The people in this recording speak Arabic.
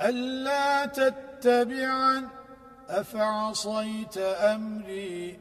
ألا تتبعن أفعصيت أمري